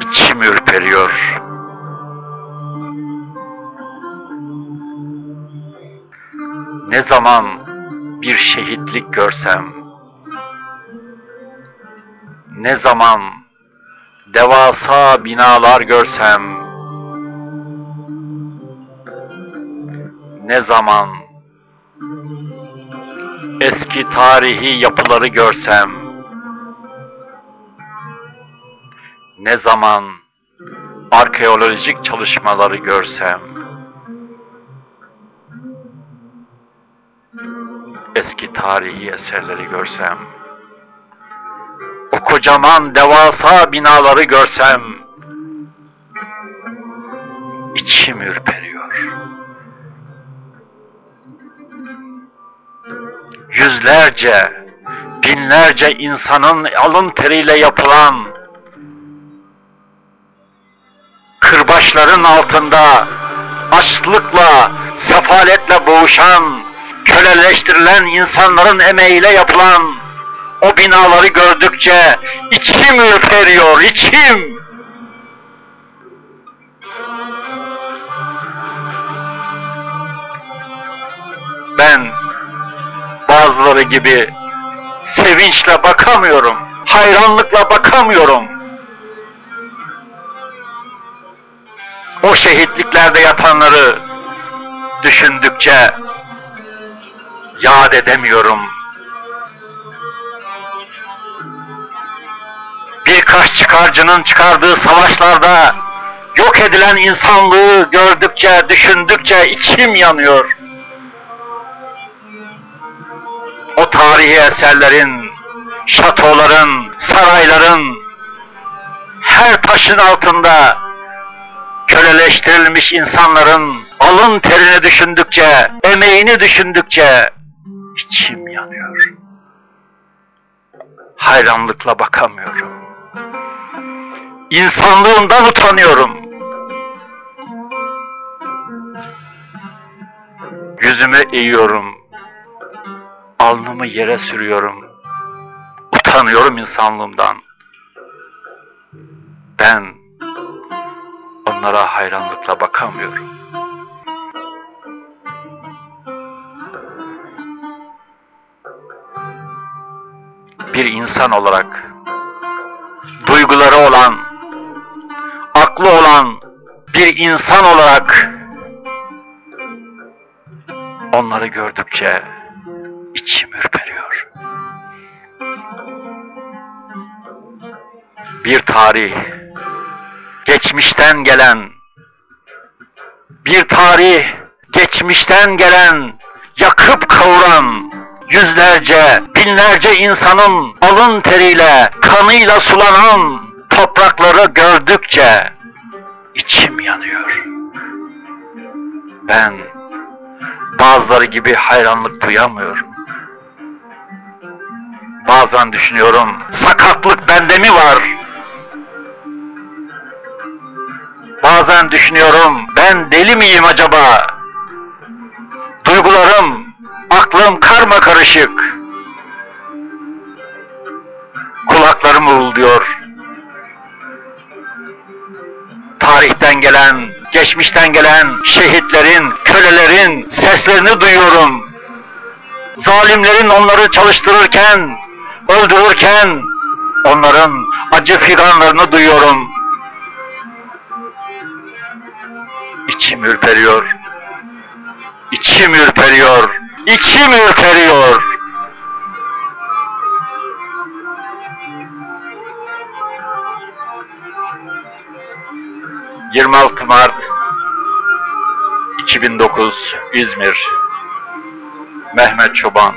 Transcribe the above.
İçim ürperiyor. Ne zaman bir şehitlik görsem, ne zaman devasa binalar görsem, ne zaman eski tarihi yapıları görsem, ne zaman arkeolojik çalışmaları görsem, eski tarihi eserleri görsem, o kocaman devasa binaları görsem, içim ürperiyor. Yüzlerce, binlerce insanın alın teriyle yapılan kırbaçların altında açlıkla, sefaletle boğuşan, köleleştirilen insanların emeğiyle yapılan o binaları gördükçe içim ürperiyor, içim. Ben bazıları gibi sevinçle bakamıyorum, hayranlıkla bakamıyorum. O şehitliklerde yatanları düşündükçe yad edemiyorum. Birkaç çıkarcının çıkardığı savaşlarda yok edilen insanlığı gördükçe, düşündükçe içim yanıyor. O tarihi eserlerin, şatoların, sarayların her taşın altında köleleştirilmiş insanların alın terini düşündükçe, emeğini düşündükçe içim yanıyor. Hayranlıkla bakamıyorum. İnsanlığımdan utanıyorum. Yüzümü eğiyorum. Alnımı yere sürüyorum. Utanıyorum insanlığımdan. Onlara hayranlıkla bakamıyorum. Bir insan olarak duyguları olan, aklı olan bir insan olarak onları gördükçe içim ürperiyor. Bir tarih geçmişten gelen bir tarih geçmişten gelen yakıp kavuran yüzlerce binlerce insanın alın teriyle kanıyla sulanan toprakları gördükçe içim yanıyor. Ben bazıları gibi hayranlık duyamıyorum. Bazen düşünüyorum sakatlık bende mi var? Bazen düşünüyorum ben deli miyim acaba? Duygularım, aklım karma karışık. Kulaklarım uğulduyor. Tarihten gelen, geçmişten gelen şehitlerin, kölelerin seslerini duyuyorum. Zalimlerin onları çalıştırırken, öldürürken onların acı figanlarını duyuyorum. İçim ürperiyor. İçim ürperiyor. İçim ürperiyor. ...26 Mart 2009 İzmir Mehmet Çoban